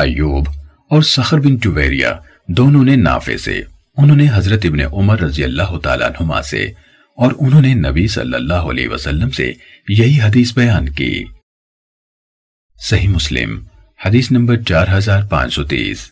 ایوب اور سخر بن جویریہ دونوں نے نافع سے، انہوں نے حضرت ابن عمر رضی اللہ تعالیٰ عنہما سے اور انہوں نے نبی صلی اللہ علیہ وسلم سے یہی حدیث بیان کی۔ صحیح مسلم، حدیث نمبر چار ہزار پانچ سو تیس۔